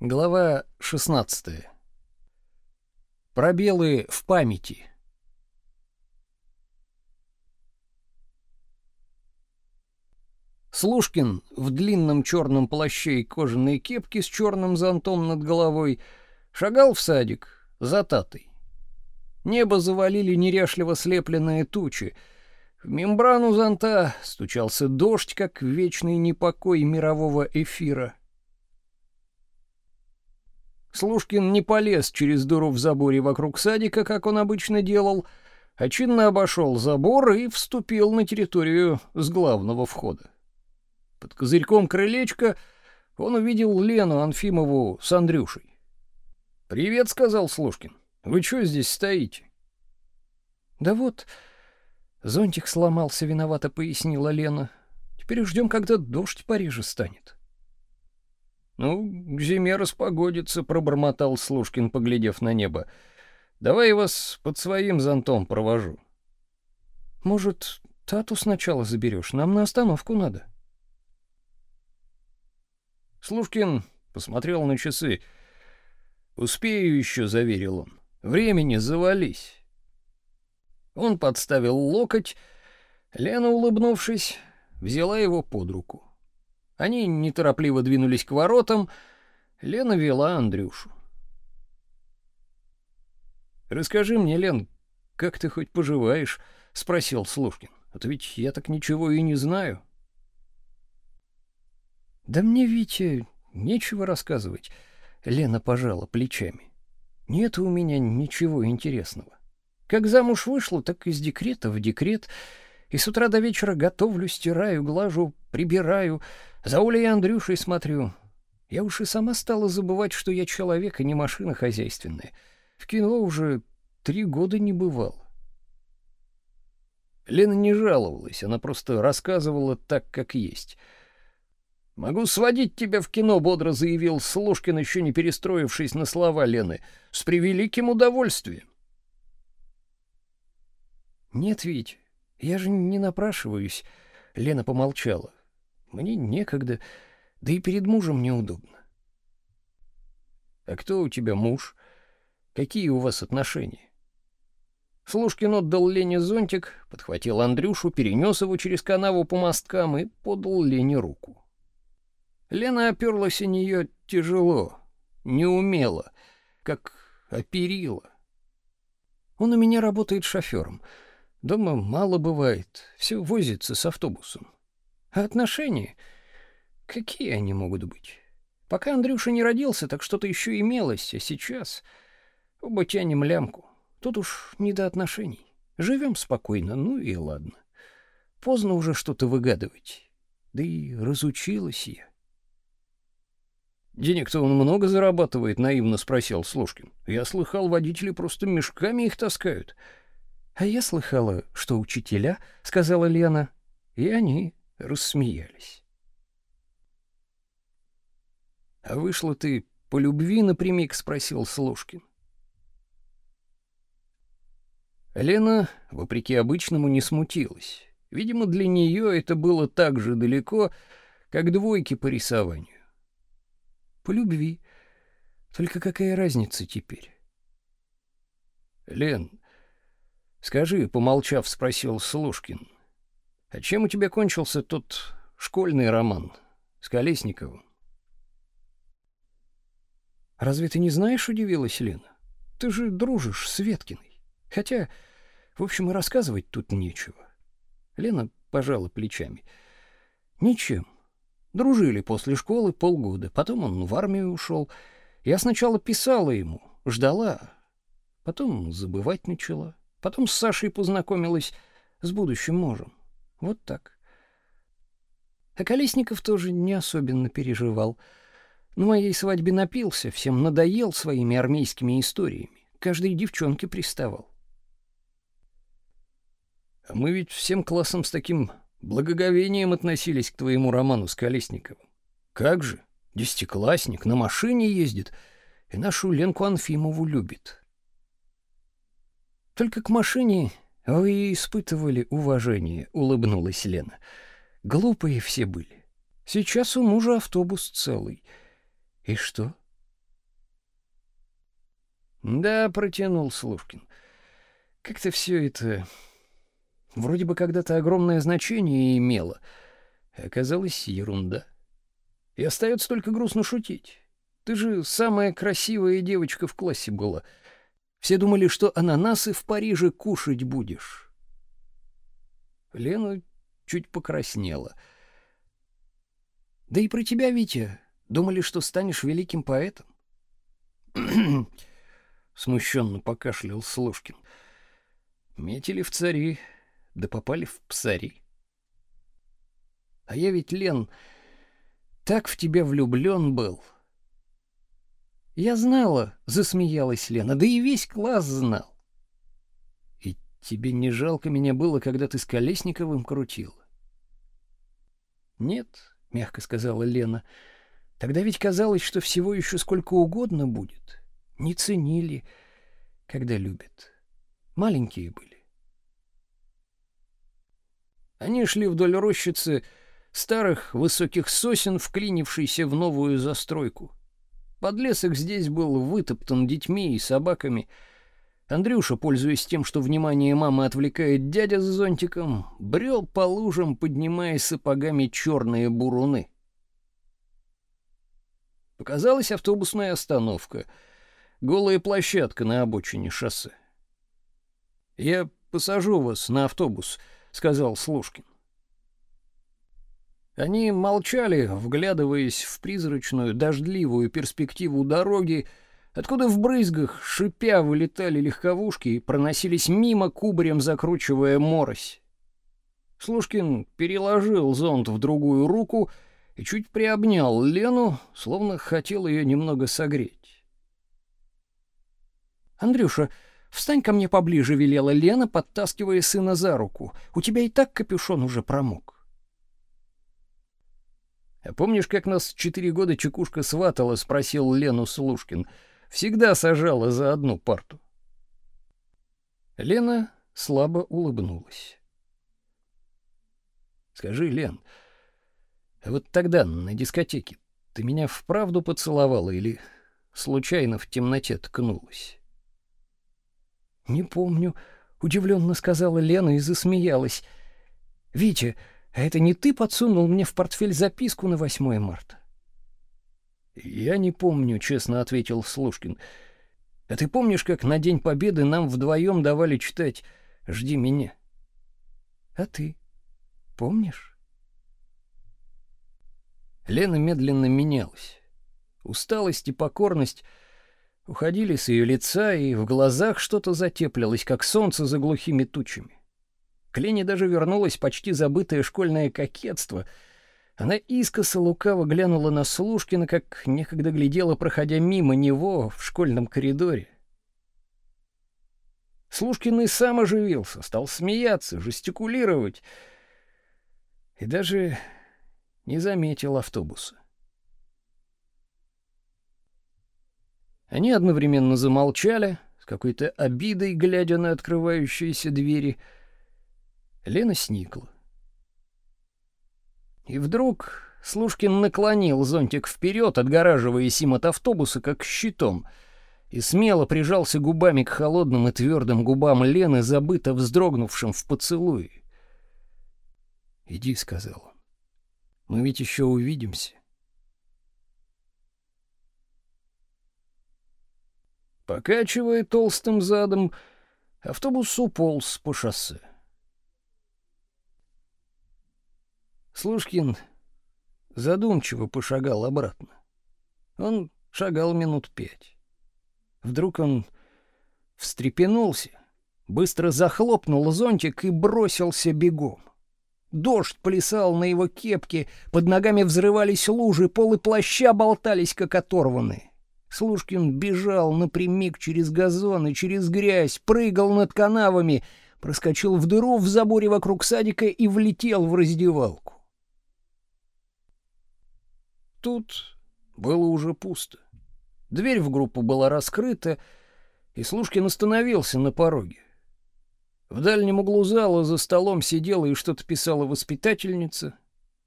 Глава 16. Пробелы в памяти. Слушкин в длинном черном плаще и кожаной кепке с черным зонтом над головой шагал в садик за татой. Небо завалили неряшливо слепленные тучи. В мембрану зонта стучался дождь, как вечный непокой мирового эфира — Слушкин не полез через дыру в заборе вокруг садика, как он обычно делал, а чинно обошел забор и вступил на территорию с главного входа. Под козырьком крылечка он увидел Лену Анфимову с Андрюшей. «Привет», — сказал Слушкин. «Вы что здесь стоите?» «Да вот, зонтик сломался, виновато пояснила Лена. Теперь ждем, когда дождь в Париже станет». Ну, к зиме распогодится, пробормотал Слушкин, поглядев на небо. Давай я вас под своим зонтом провожу. Может, тату сначала заберешь? Нам на остановку надо. Слушкин посмотрел на часы. Успею еще, заверил он. Времени завались. Он подставил локоть. Лена, улыбнувшись, взяла его под руку. Они неторопливо двинулись к воротам. Лена вела Андрюшу. «Расскажи мне, Лен, как ты хоть поживаешь?» — спросил Слушкин. «А то ведь я так ничего и не знаю». «Да мне, Витя, нечего рассказывать», — Лена пожала плечами. «Нет у меня ничего интересного. Как замуж вышла, так из декрета в декрет, и с утра до вечера готовлю, стираю, глажу, прибираю, за Олей и Андрюшей смотрю. Я уж и сама стала забывать, что я человек, а не машина хозяйственная. В кино уже три года не бывал. Лена не жаловалась, она просто рассказывала так, как есть. «Могу сводить тебя в кино», — бодро заявил Слушкин, еще не перестроившись на слова Лены. «С превеликим удовольствием». «Нет, ведь я же не напрашиваюсь», — Лена помолчала. Мне некогда, да и перед мужем неудобно. А кто у тебя муж? Какие у вас отношения? Слушкин отдал Лене зонтик, подхватил Андрюшу, перенес его через канаву по мосткам и подал Лене руку. Лена оперлась о нее тяжело, неумело, как оперила. Он у меня работает шофером. Дома мало бывает, все возится с автобусом. А отношения? Какие они могут быть? Пока Андрюша не родился, так что-то еще имелось, а сейчас оба тянем лямку. Тут уж не до отношений. Живем спокойно, ну и ладно. Поздно уже что-то выгадывать. Да и разучилась я. «Денег-то он много зарабатывает?» — наивно спросил Слушкин. «Я слыхал, водители просто мешками их таскают». «А я слыхала, что учителя», — сказала Лена, — «и они рассмеялись. «А вышла ты по любви напрямик?» — спросил Слушкин. Лена, вопреки обычному, не смутилась. Видимо, для нее это было так же далеко, как двойки по рисованию. По любви. Только какая разница теперь? Лен, скажи, помолчав, спросил Слушкин. А чем у тебя кончился тот школьный роман с Колесниковым? Разве ты не знаешь, удивилась Лена? Ты же дружишь с Веткиной. Хотя, в общем, и рассказывать тут нечего. Лена пожала плечами. Ничем. Дружили после школы полгода, потом он в армию ушел. Я сначала писала ему, ждала, потом забывать начала. Потом с Сашей познакомилась с будущим мужем. Вот так. А Колесников тоже не особенно переживал. На моей свадьбе напился, всем надоел своими армейскими историями. Каждой девчонке приставал. А мы ведь всем классом с таким благоговением относились к твоему роману с Колесниковым. Как же, десятиклассник, на машине ездит и нашу Ленку Анфимову любит. Только к машине «Вы испытывали уважение», — улыбнулась Лена. «Глупые все были. Сейчас у мужа автобус целый. И что? Да, протянул Слушкин. Как-то все это вроде бы когда-то огромное значение имело, оказалось ерунда. И остается только грустно шутить. Ты же самая красивая девочка в классе была. Все думали, что ананасы в Париже кушать будешь. Лена чуть покраснела. Да и про тебя, Витя, думали, что станешь великим поэтом. Смущенно покашлял Слушкин. Метили в цари, да попали в псари. А я ведь, Лен, так в тебя влюблен был. Я знала, засмеялась Лена, да и весь класс знал. И тебе не жалко меня было, когда ты с Колесниковым крутила? Нет, мягко сказала Лена. Тогда ведь казалось, что всего еще сколько угодно будет. Не ценили, когда любят. Маленькие были. Они шли вдоль рощицы старых высоких сосен, вклинившейся в новую застройку. Подлесок здесь был вытоптан детьми и собаками. Андрюша, пользуясь тем, что внимание мамы отвлекает дядя с зонтиком, брел по лужам, поднимая сапогами черные буруны. Показалась автобусная остановка, голая площадка на обочине шоссе. «Я посажу вас на автобус», — сказал Слушкин. Они молчали, вглядываясь в призрачную дождливую перспективу дороги, откуда в брызгах, шипя, вылетали легковушки и проносились мимо кубарем, закручивая морось. Слушкин переложил зонт в другую руку и чуть приобнял Лену, словно хотел ее немного согреть. «Андрюша, встань ко мне поближе», — велела Лена, подтаскивая сына за руку. «У тебя и так капюшон уже промок». Помнишь, как нас четыре года чекушка сватала, спросил Лену Слушкин. Всегда сажала за одну парту. Лена слабо улыбнулась. Скажи, Лен, вот тогда на дискотеке ты меня вправду поцеловала или случайно в темноте ткнулась? Не помню, удивленно сказала Лена и засмеялась. Витя, а это не ты подсунул мне в портфель записку на 8 марта? Я не помню, честно ответил Слушкин. А ты помнишь, как на День Победы нам вдвоем давали читать «Жди меня»? А ты помнишь? Лена медленно менялась. Усталость и покорность уходили с ее лица, и в глазах что-то затеплилось, как солнце за глухими тучами. К Лене даже вернулось почти забытое школьное кокетство. Она искоса лукаво глянула на Слушкина, как некогда глядела, проходя мимо него в школьном коридоре. Слушкин и сам оживился, стал смеяться, жестикулировать и даже не заметил автобуса. Они одновременно замолчали, с какой-то обидой глядя на открывающиеся двери — Лена сникла. И вдруг Слушкин наклонил зонтик вперед, отгораживаясь им от автобуса, как щитом, и смело прижался губами к холодным и твердым губам Лены, забыто вздрогнувшим в поцелуе. «Иди», — сказал он, — «мы ведь еще увидимся». Покачивая толстым задом, автобус уполз по шоссе. Слушкин задумчиво пошагал обратно. Он шагал минут пять. Вдруг он встрепенулся, быстро захлопнул зонтик и бросился бегом. Дождь плясал на его кепке, под ногами взрывались лужи, полы плаща болтались, как оторванные. Слушкин бежал напрямик через газон и через грязь, прыгал над канавами, проскочил в дыру в заборе вокруг садика и влетел в раздевалку. Тут было уже пусто. Дверь в группу была раскрыта, и Слушкин остановился на пороге. В дальнем углу зала за столом сидела и что-то писала воспитательница.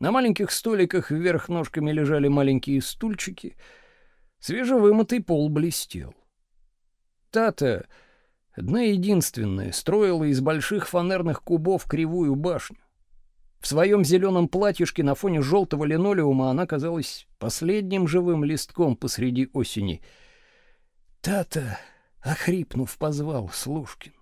На маленьких столиках вверх ножками лежали маленькие стульчики. Свежевымытый пол блестел. Тата, одна единственная, строила из больших фанерных кубов кривую башню. В своем зеленом платьишке на фоне желтого линолеума она казалась последним живым листком посреди осени. Тата, охрипнув, позвал Слушкин.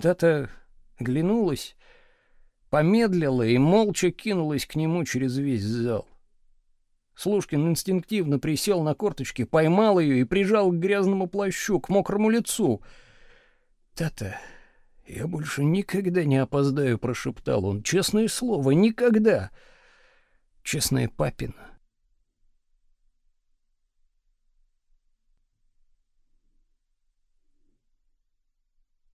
Тата глянулась, помедлила и молча кинулась к нему через весь зал. Слушкин инстинктивно присел на корточки, поймал ее и прижал к грязному плащу, к мокрому лицу. «Тата, я больше никогда не опоздаю», — прошептал он. «Честное слово, никогда!» «Честное папина».